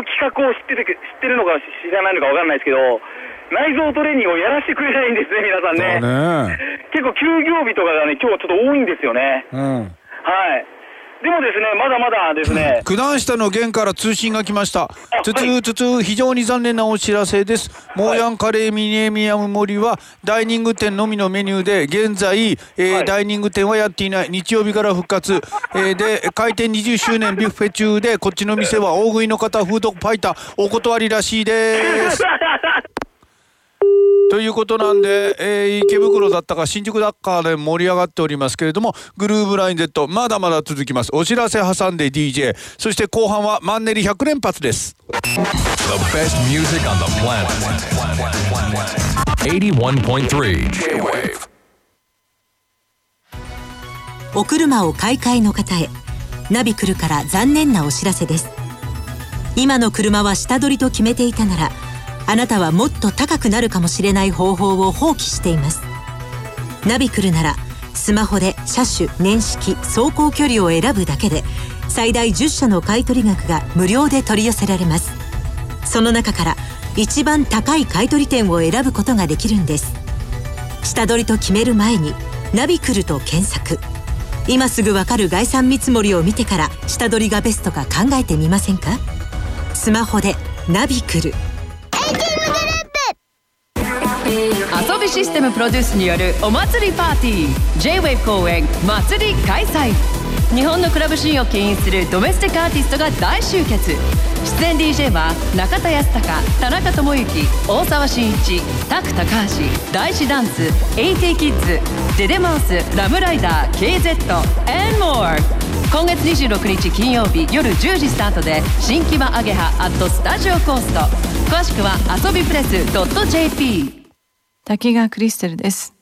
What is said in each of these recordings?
の企画を知ってて知ってるのか知らないのかわかんないですけど、内臓トレーニングをやらせてくれないんですね、皆さんね。ね結構休業日とかがね、今日はちょっと多いんですよね。うん。はい。でもですね、まだまだですね。九段下の源から通信が来ました。つつつつ、非常に残念なお知らせです。モーヤンカレーミネミアム森は、ダイニング店のみのメニューで、現在、えー、はい、ダイニング店はやっていない。日曜日から復活。えー、で、開店20周年ビュッフェ中で、こっちの店は大食いの方、フードファイター、お断りらしいです。ということなんで、えー、池袋だったか新宿だかで盛り上がっておりますけれどもグルーブライン Z まだまだ続きます。お知らせ挟んで DJ そして後半はマンネリ100連発です。The best music on the planet. 81.3 J-Wave お車を買い替えの方へ。ナビクルから残念なお知らせです。今の車は下取りと決めていたならあなたはもっと高くなるかもしれない方法を放棄しています。ナビクルならスマホで車種年式走行距離を選ぶだけで最大10社の買取額が無料で取り寄せられます。その中から一番高い買取店を選ぶことができるんです。下取りと決める前にナビクルと検索。今すぐわかる概算見積もりを見てから下取りがベストか考えてみませんか？スマホでナビクル遊びシステムプロデュースによるお祭りパーティー J-WAVE 公演祭り開催。日本のクラブシーンを牽引するドメスティックアーティストが大集結。出演 DJ は中田康隆田中智之大沢慎一タク高橋大師ダンス AT キッズデデマウスラムライダー KZ and more 今月26日金曜日夜10時スタートで新木場アゲハアットスタジオコースト。詳しくは遊びプレス .jp 滝川クリステルです。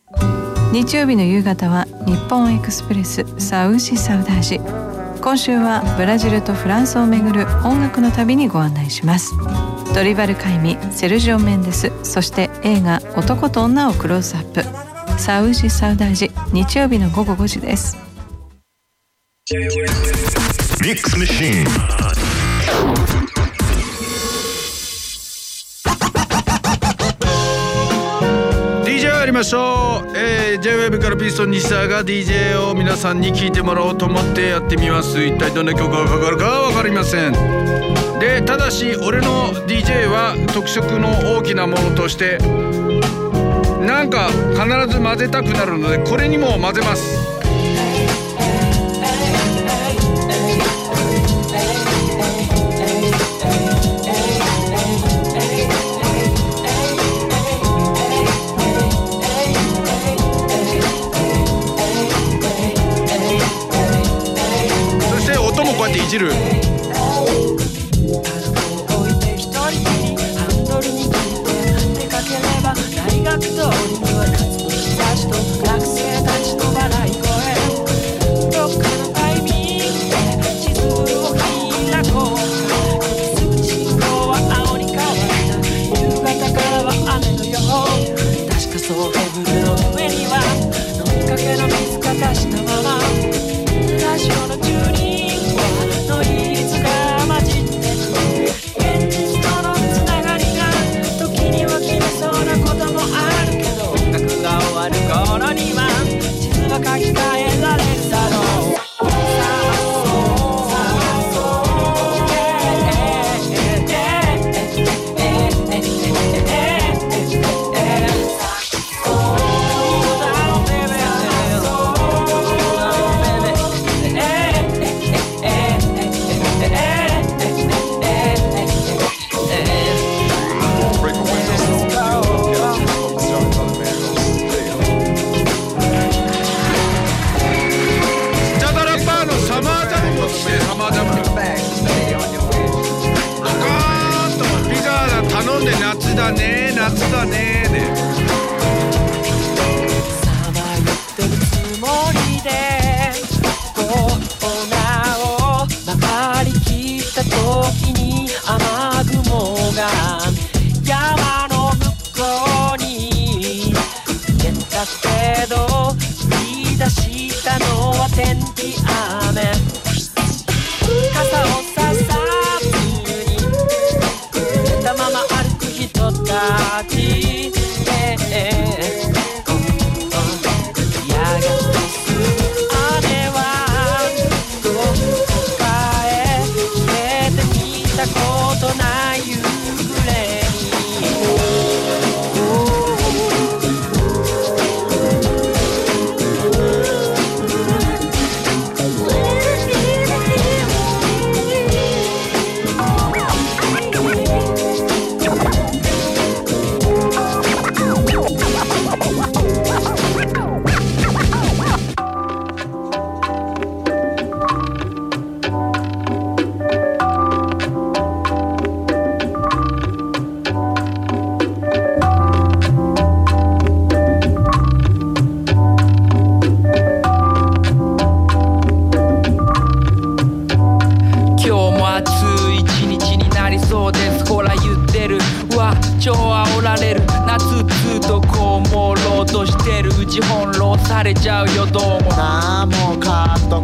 日曜日の夕方は日本エクスプレスサウシサウダージ。今週はブラジルとフランスをめぐる音楽の旅にご案内します。ドリバルカイミセルジオ・メンデスそして映画男と女をクローズアップ。サウシサウダージ日曜日の午後5時です。ミックスマシーンましょう、えー、JWEB からピストン西田が DJ を皆さんに聞いてもらおうと思ってやってみます。一体どんな曲がかかるか分かりません。でただし俺の DJ は特色の大きなものとしてなんか必ず混ぜたくなるのでこれにも混ぜます。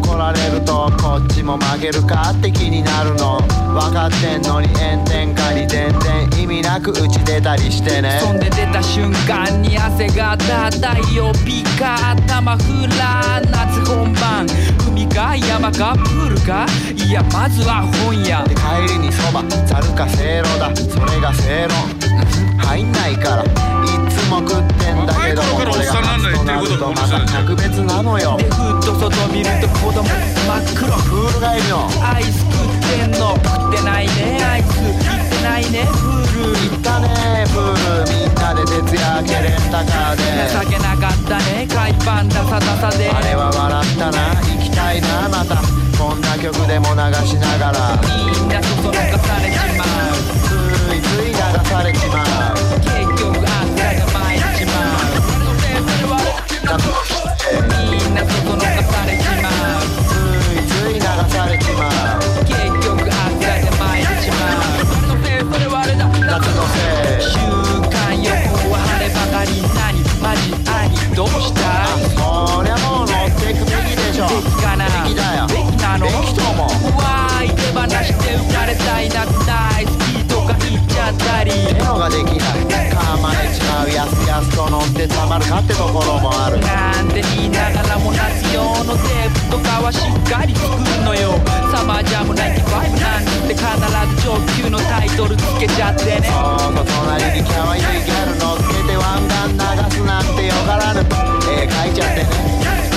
カーッと来られるとこっちも曲げるかって気になるの。分かってんのに炎天下に全然意味なく打ち出たりしてね。そんで出た瞬間に汗がだ太陽ピカ頭フラ夏本番海か山かプールか？いやまずは本屋。で帰りにそばざるかせいろだ。それが正論入んないからいつも食ってんだけどもこれが初となるとまた格別なのよでふっと外見ると子供真っ黒プール帰りのアイス食ってんの食ってないね。アイス行ってないね。プール。行ったねプール。みんなで徹夜明けレンタカーで。情けなかったね海パンダサダサで。あれは笑ったな。行きたいなまた。こんな曲でも流しながら。みんなそそのかされちまう。ついつい流されちまうみんなそそのかされちまうついつい流されちまう結局あんたが参っちまうのせいそれはあれだ夏のせい週間予報は晴ればかり何マジ兄どうしたいそりゃもう乗っていくべきでしょべきかなべきだよべきなのべきともわーい手放して浮かれたいな大好きとか言っちゃったりってのができないかまれちまうやすやすと乗ってたまるかってところもとかはしっかり作るのよ。サマージャム95なんて必ず上級のタイトルつけちゃってね。そうそう隣にキャワイイギャル乗っけて湾岸流すなんてよがらぬ。絵描いちゃってね。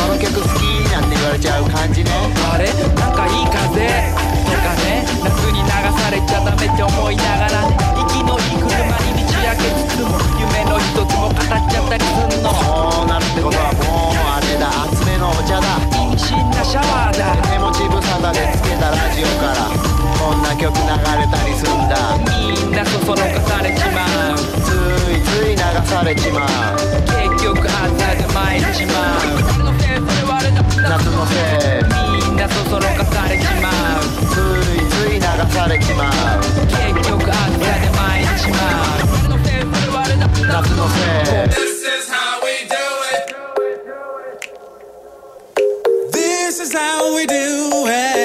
この曲好きなんて言われちゃう感じね。あれ？なんかいい風？とかね。夏に流されちゃダメって思いながらね。息のいい車に道焼けつつも夢の一つも語っちゃったりすんの。こうなるってことはもうあれだ。厚めのお茶だシャワーだ手持ち無沙汰でつけたラジオからこんな曲流れたりすんだみんなそそのかされちまうついつい流されちまう結局朝が参っちまう夏のせいみんなそそのかされちまうついつい流されちまう結局朝で参っちまう夏のせい how we do it.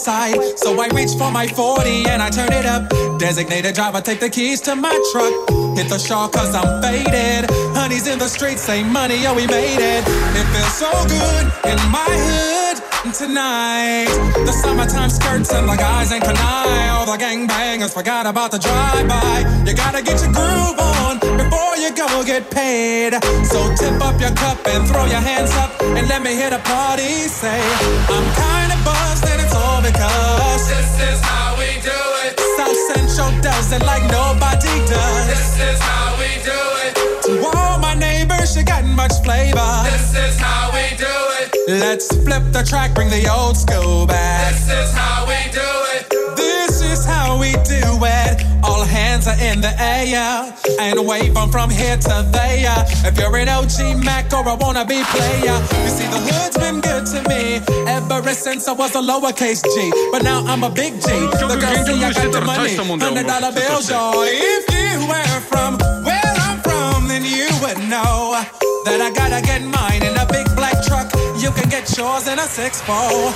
So I reach for my 40 and I turn it up. Designated driver, take the keys to my truck. Hit the shawl cause I'm faded. Honey's in the streets, say money, oh, we made it. It feels so good in my hood tonight. The summertime skirts and the guys ain't canine. All the gangbangers forgot about the drive-by. You gotta get your groove on before you go get paid. So tip up your cup and throw your hands up and let me hear the party say, I'm kinda buzzed because This is how we do it. South Central does it like nobody does. This is how we do it. To all my neighbors, you got much flavor. This is how we do it. Let's flip the track, bring the old school back. This is how we do it. This is how we do it. All hands are in the air and wave 'em from here to there. If you're an OG Mac or a wannabe player, you see the hood's been good to me ever since I was a lowercase G. But now I'm a big G. The girls say I got the money, hundred dollar bills, y'all. If you were from where I'm from, then you would know that I gotta get mine in a big black truck. You can get yours in a six four.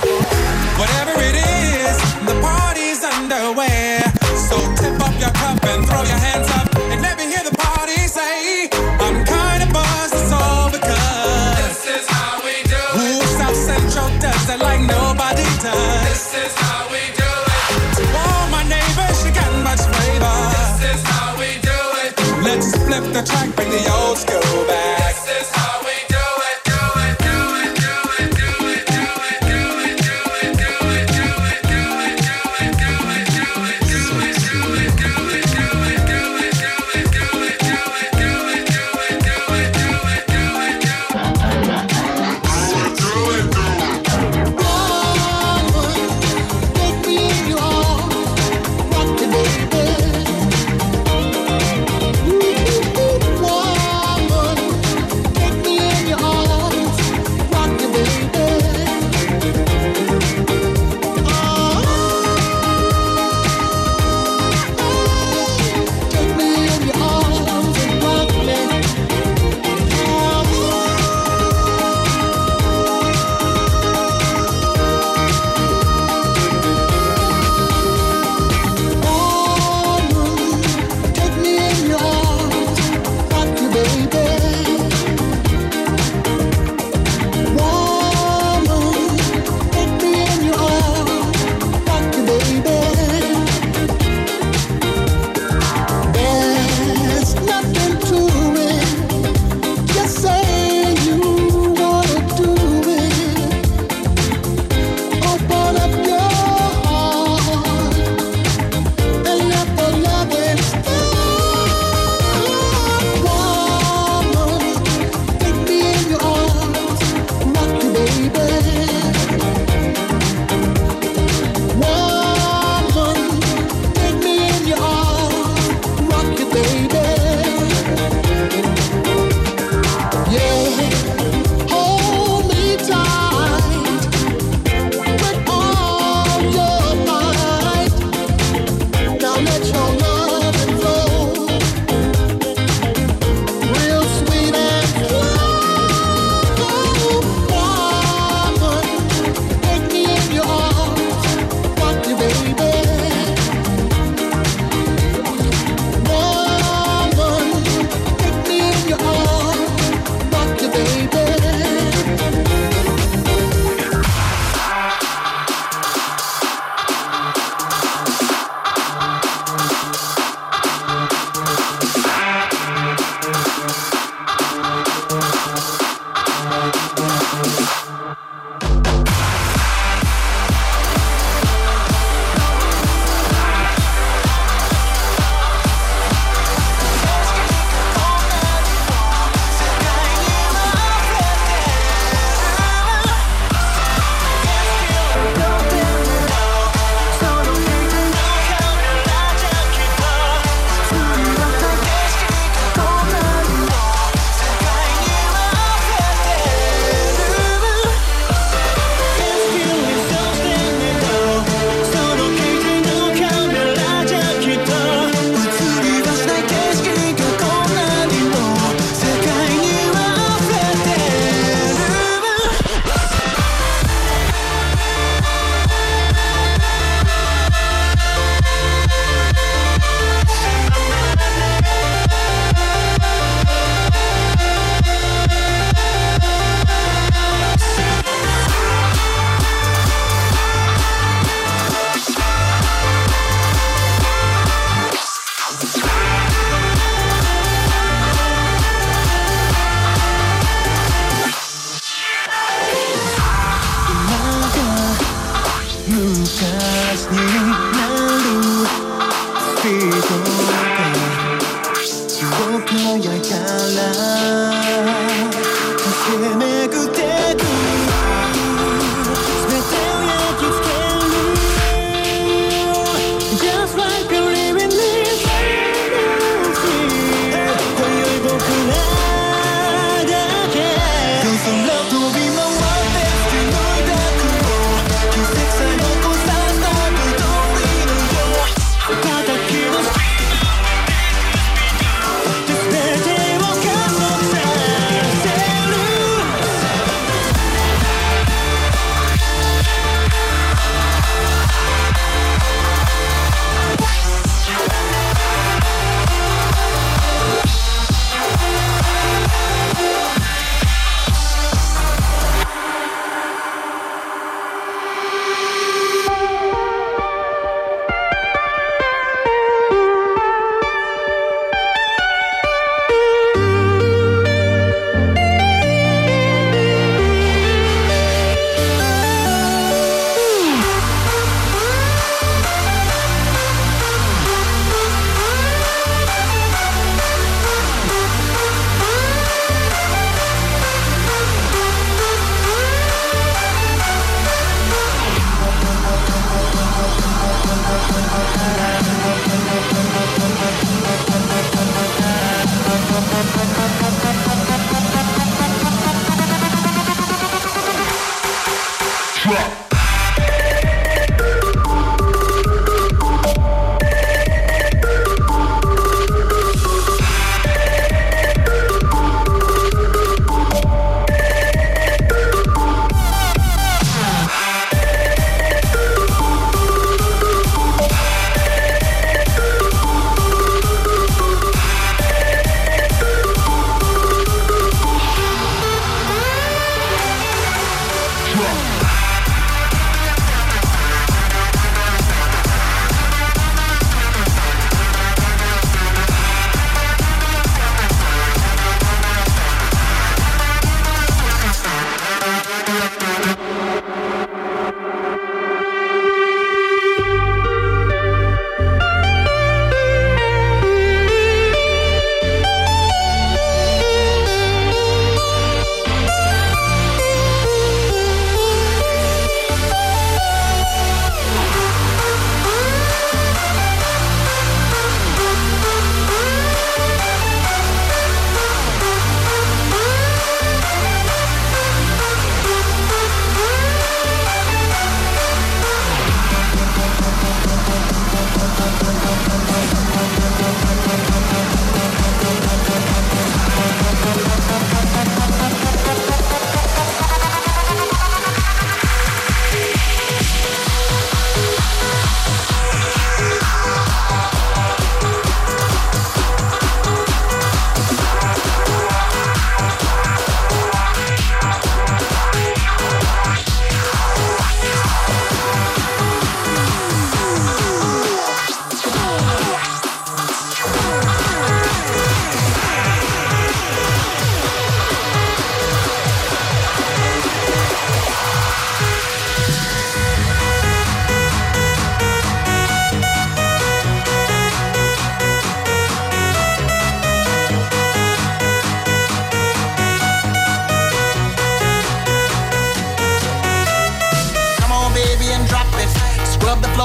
Whatever it is, the party's underway. So tip up your cup and throw your hands up and let me hear the party say, I'm kinda buzzed, it's all because This is how we do it. Ooh, South Central does it like nobody does. This is how we do it. To all my neighbors, you got much flavor. This is how we do it. Let's flip the track, bring the old school back.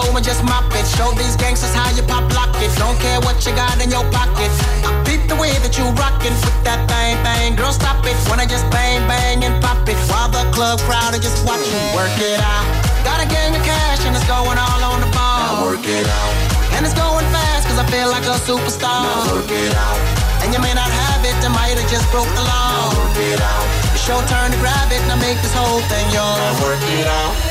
Flow and just mop it. Show these gangsters how you pop lock it. Don't care what you got in your pocket. I beat the way that you rockin' with that thing, thing. Girl, stop it. Wanna just bang, bang, and pop it. While the club crowd are just watching. Work it out. Got a gang of cash and it's going all on the ball. Now work it out. And it's going fast cause I feel like a superstar. Now work it out. And you may not have it, I might have just broke the law. Now work it out. It's your turn to grab it, now make this whole thing yours. Now work it out.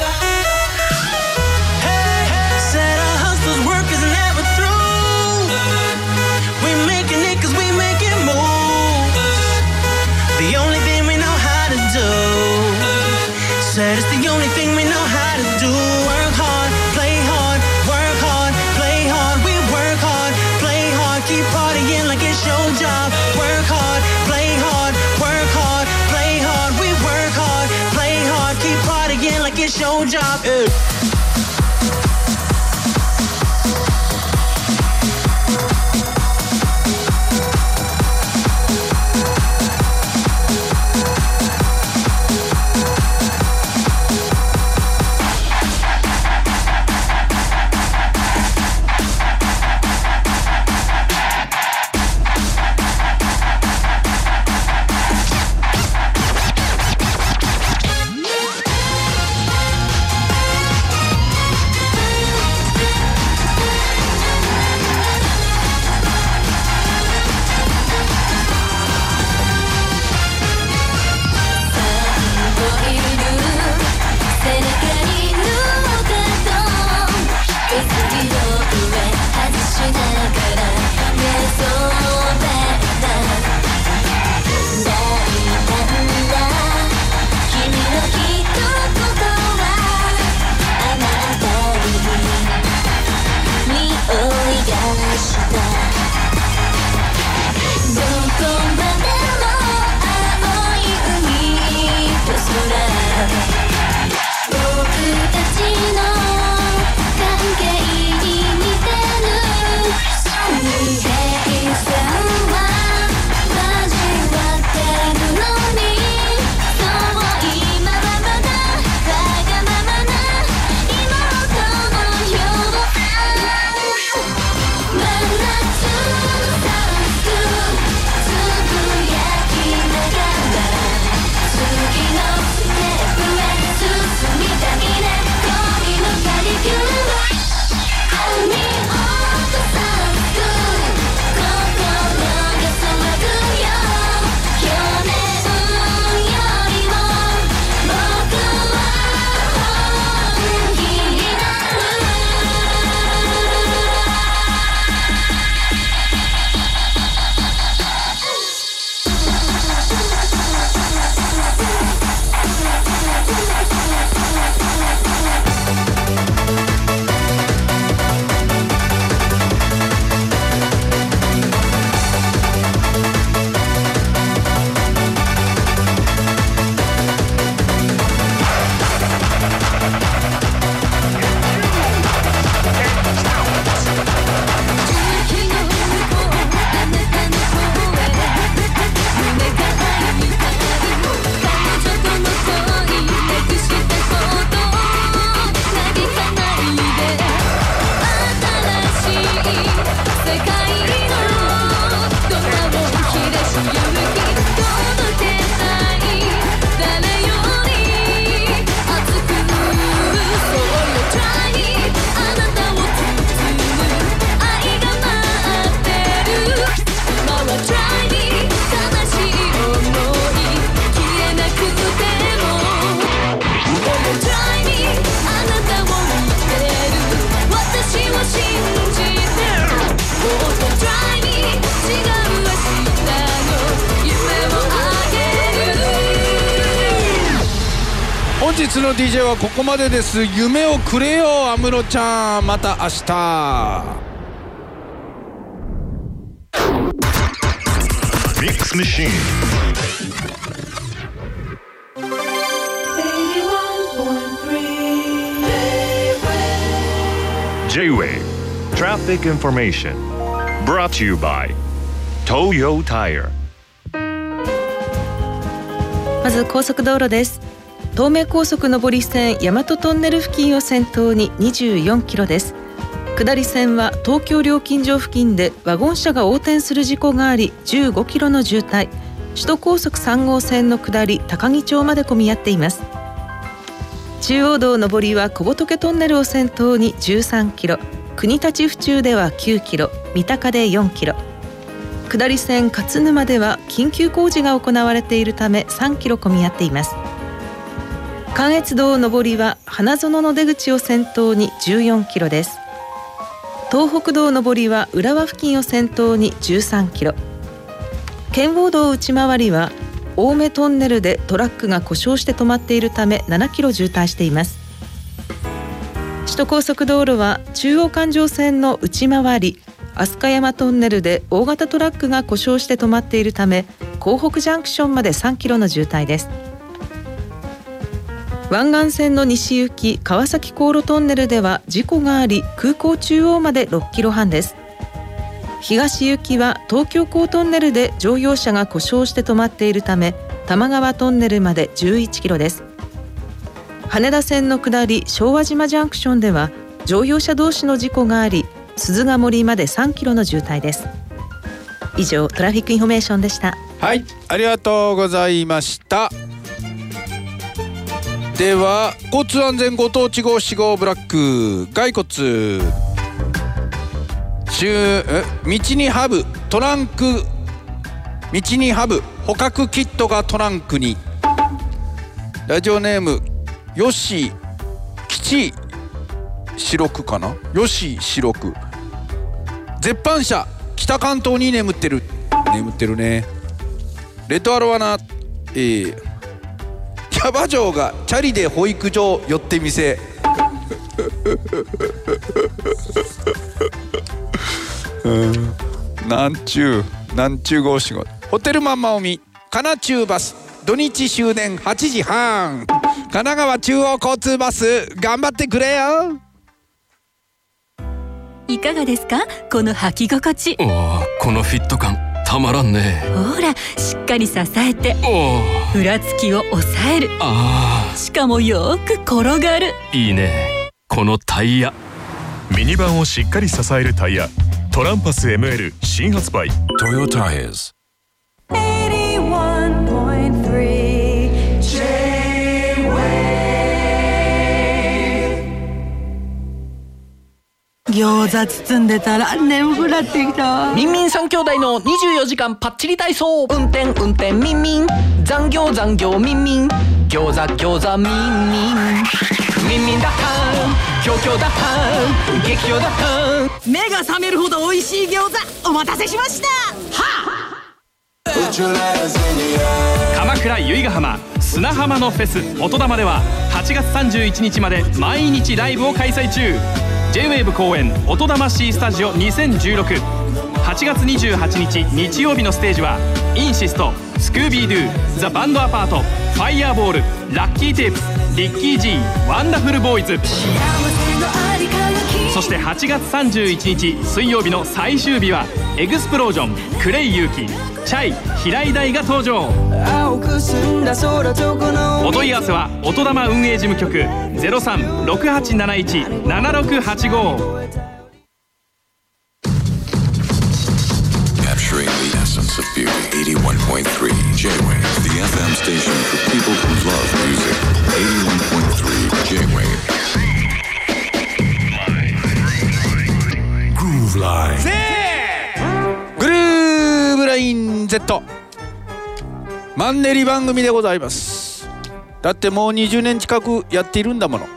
It's your job. Eh. DJ はここまでです夢をくれよ安室ちゃんまた明日 Mix Machine. J-Wave Traffic Information Brought to you by Toyo Tire まず高速道路です東名高速上り線大和トンネル付近を先頭に24キロです。下り線は東京料金所付近でワゴン車が横転する事故があり15キロの渋滞。首都高速3号線の下り高木町まで混み合っています。中央道上りは小仏トンネルを先頭に13キロ。国立府中では9キロ。三鷹で4キロ。下り線勝沼では緊急工事が行われているため3キロ混み合っています。関越道上りは花園の出口を先頭に14キロです。東北道上りは浦和付近を先頭に13キロ。圏央道内回りは青梅トンネルでトラックが故障して止まっているため7キロ渋滞しています。首都高速道路は中央環状線の内回り飛鳥山トンネルで大型トラックが故障して止まっているため港北ジャンクションまで3キロの渋滞です。湾岸線の西行き川崎航路トンネルでは事故があり空港中央まで6キロ半です。東行きは東京港トンネルで乗用車が故障して止まっているため玉川トンネルまで11キロです。羽田線の下り昭和島ジャンクションでは乗用車同士の事故があり鈴ヶ森まで3キロの渋滞です。以上 traffic information でした。はいありがとうございました。では交通安全ご当地号4号ブラック骸骨。中道にハブトランク。道にハブ捕獲キットがトランクに。ラジオネームよし吉。白くかな？よし白く。絶版車北関東に眠ってる。眠ってるね。レッドアロワナえー、キャバ嬢がチャリで保育所寄ってみせ。うん。なんちゅうなんちゅうご仕事。ホテルマンマオミカナチューバス。土日終電8時半。神奈川中央交通バス頑張ってくれよ。いかがですか？この履き心地。おおこのフィット感たまらんね。ほらしっかり支えて。ふらつきを抑える。あしかもよーく転がる。いいね。このタイヤ。ミニバンをしっかり支えるタイヤ。トランパス ML 新発売。Toyo Tires 餃子包んでたら眠くなってきた。ミンミン三兄弟の24時間パッチリ体操。運転運転ミンミン。残業残業ミンミン。餃子餃子ミンミン。ミンミンだったひょうひょうだった激強だった目が覚めるほど美味しい餃子お待たせしました。鎌倉由比ヶ浜砂浜のフェス。音玉では8月31日まで毎日ライブを開催中 J-WAVE 公演音玉 C スタジオ20168月28日日曜日のステージはインシストスクービードゥザ・バンドアパートファイヤーボールラッキーテープスリッキー G ワンダフルボーイズ。そして8月31日水曜日の最終日はエグスプロージョンクレイ勇輝チャイ平井大が登場。お問い合わせは音霊運営事務局ゼロ三六八七一七六八五。グーブライン Z マンネリ番組でございます。だってもう20年近くやっているんだもの。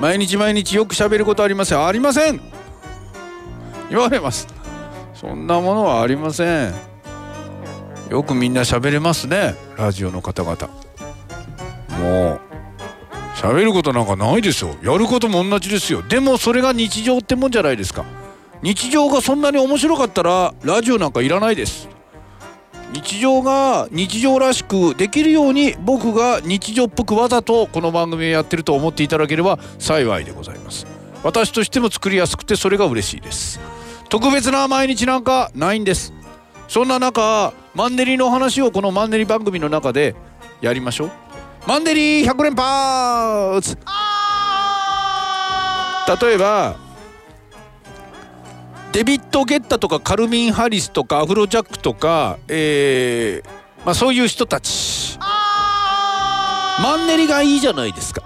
毎日毎日よく喋ることありません。ありません。言われます。そんなものはありません。よくみんな喋れますね。ラジオの方々。もう喋ることなんかないですよ。やることも同じですよ。でもそれが日常ってもんじゃないですか。日常がそんなに面白かったらラジオなんかいらないです。日常が日常らしくできるように僕が日常っぽくわざとこの番組をやってると思っていただければ幸いでございます。私としても作りやすくてそれが嬉しいです。特別な毎日なんかないんです。そんな中マンネリの話をこのマンネリ番組の中でやりましょう。マンネリ100連発。例えばデビッド・ゲッタとかカルミン・ハリスとかアフロジャックとか、えーまあ、そういう人たち。マンネリがいいじゃないですか。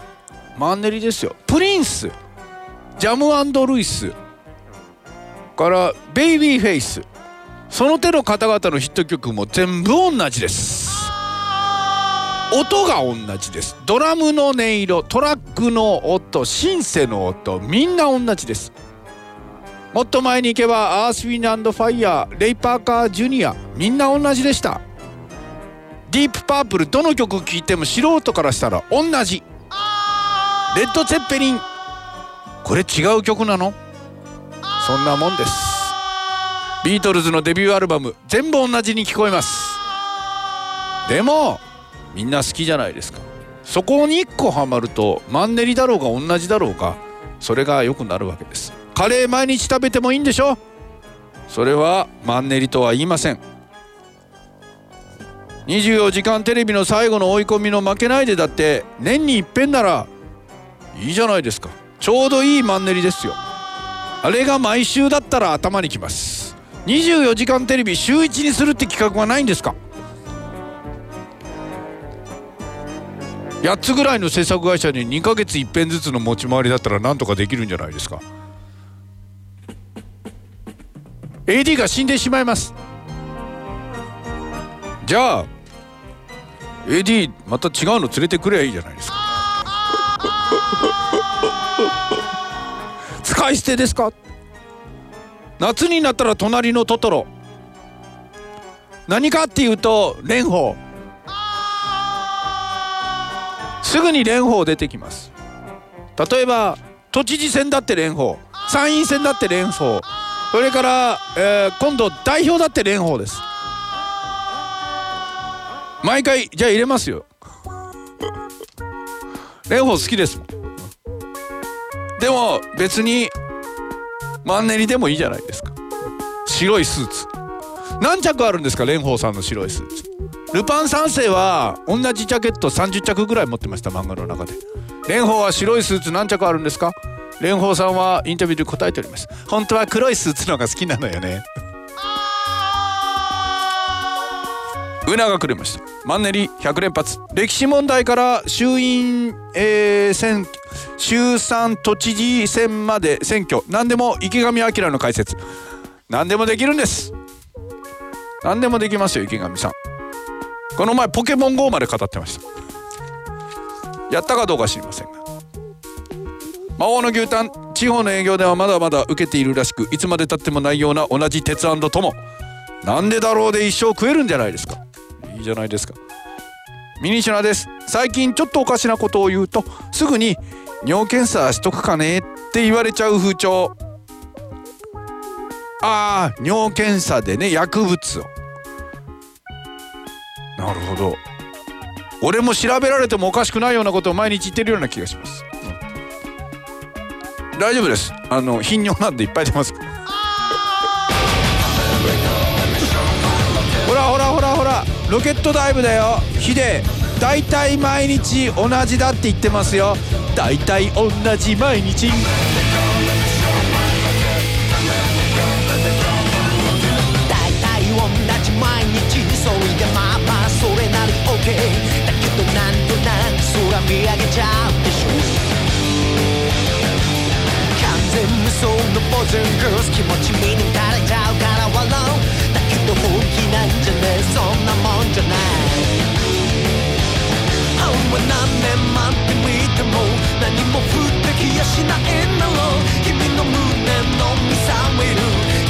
マンネリですよ。プリンス。ジャムルイス。からベイビーフェイス。その手の方々のヒット曲も全部同じです。音が同じです。ドラムの音色トラックの音シンセの音みんな同じですもっと前に行けばアースウィンドファイヤーレイ・パーカー・ジュニアみんな同じでした。ディープパープルどの曲聴いても素人からしたら同じ。レッド・ツェッペリンこれ違う曲なの？そんなもんです。ビートルズのデビューアルバム全部同じに聞こえます。でもみんな好きじゃないですか。そこに1個ハマるとマンネリだろうが同じだろうがそれが良くなるわけです。カレー毎日食べてもいいんでしょ？それはマンネリとは言いません。24時間テレビの最後の追い込みの負けないでだって年に一遍ならいいじゃないですか。ちょうどいいマンネリですよ。あれが毎週だったら頭にきます。24時間テレビ週1にするって企画はないんですか？8つぐらいの制作会社に2ヶ月一遍ずつの持ち回りだったらなんとかできるんじゃないですか。AD が死んでしまいます。じゃあ AD また違うの連れてくればいいじゃないですか。使い捨てですか？夏になったら隣のトトロ。何かっていうと蓮舫。すぐに蓮舫出てきます。例えば都知事選だって蓮舫。参院選だって蓮舫。それから、えー今度代表だって蓮舫です。毎回じゃあ入れますよ。蓮舫好きですもん。でも別にマンネリでもいいじゃないですか。白いスーツ。何着あるんですか蓮舫さんの白いスーツ。ルパン三世は同じジャケット30着ぐらい持ってました漫画の中で。蓮舫は白いスーツ何着あるんですか？蓮舫さんはインタビューで答えております。本当は黒いスーツの方が好きなのよね。うながくれました。マンネリ100連発。歴史問題から衆院、えー選衆参都知事選まで選挙。何でも池上彰の解説。何でもできるんです。何でもできますよ池上さん。この前ポケモン GO まで語ってました。やったかどうか知りませんが。魔王の牛タン地方の営業ではまだまだ受けているらしくいつまでたってもないような同じ鉄友なんでだろうで一生食えるんじゃないですか？いいじゃないですか。ミニシュナです。最近ちょっとおかしなことを言うとすぐに尿検査しとくかねって言われちゃう風潮。ああ尿検査でね薬物を。なるほど。俺も調べられてもおかしくないようなことを毎日言ってるような気がします、大丈夫です。あの頻尿なんていっぱい出ます。ほらほらほらほらロケットダイブだよ。ヒデ大体毎日同じだって言ってますよ。大体同じ毎日。急いでまあまあそれなり OK だけどなんとなく空見上げちゃう。そうのボーズグース気持ち見抜かれちゃうから笑うだけど本気なんじゃねえ。そんなもんじゃない。青は何年待って見ても何も降ってきやしないんだろう君の胸のみさ見る。